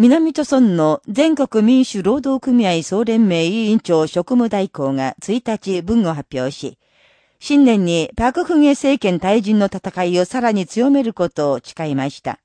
南朝村の全国民主労働組合総連盟委員長職務代行が1日文を発表し、新年にパクフゲ政権退陣の戦いをさらに強めることを誓いました。